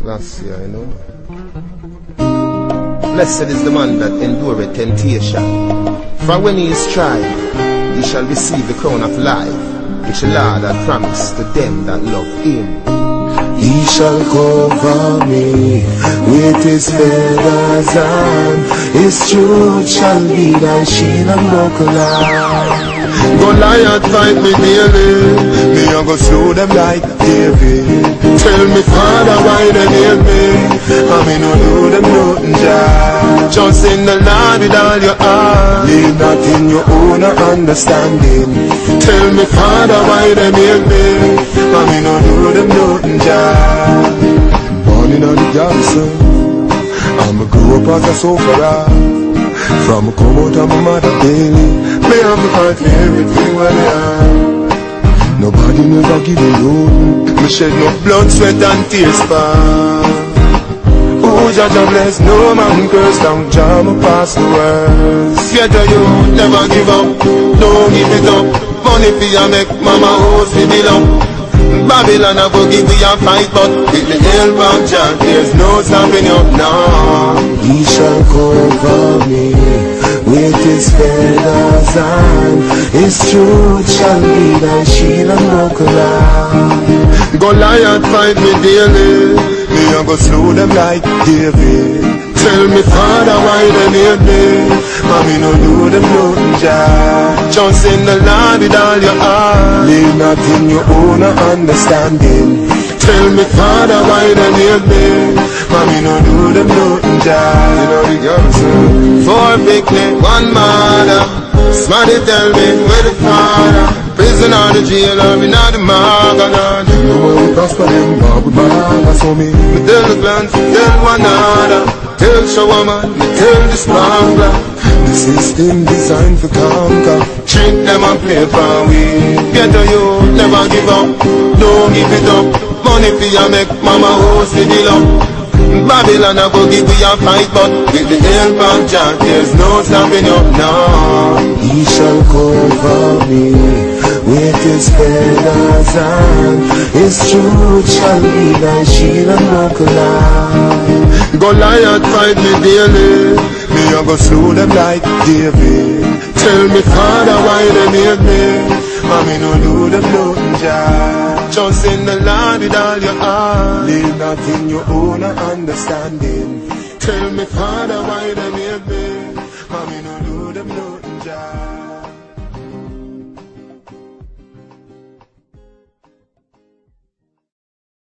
Last year, you know. Blessed is the man that endureth temptation. For when he is tried, he shall receive the crown of life, which the Lord hath promised to them that love him. He shall cover me with his feathers and his truth shall be thy shield and buckler. Goliath fight me daily, me a go slew them like David. Tell me father why they hate me, I me no do them nothing Jah. Just in the Lord with all your heart, lean not in your own understanding. Tell me father why they hate me, I me no do them nothing Jah. Born in the garrison, I'm a grow up as a sufferer. From a come out of my mother daily. Me have to fight for everything where I am. Nobody never give me room Me shed no blood, sweat and tears for Oh, Jah Jah bless, no man curse down Jah me pass the worst. Fear to you, never give up. Don't give it up. Money for you make mama house fi belong Babylon a give we a fight But with the help of Jah There's no stopping you now. He shall cover me With his feathers and His truth shall be thy shield and buckler Goliath fight me daily. Me a go slew them like David. Tell me father why they need me? Me no do them nothing Jah. Just in the Lord with all your heart. Leave not in your own understanding. Tell me father why they need me? Me no do them nothing Jah You know the girls Four picnic, one mother. Somebody tell me where the father? Prison or the jail or not the margaret You know where we prosper them, but we bad, so me. Me tell the clans, tell one another. Tell Shawarma, me tell the smuggler. The system designed for conquer. Treat them and play for we Get to you, never give up. Don't give it up. Money for you make mama host it up Babylon I go give you a fight But with the help of Jah There's no stopping you now He shall cover me with his feathers and his truth shall be thy shield and buckler. Goliath fight me daily. Me a go slew them like David. Tell me, Father, why they need me? And me no do them nothing. Just in the Lord with all your heart. Lean not in your own understanding. Tell me, Father, why they need me? And me no do them nothing.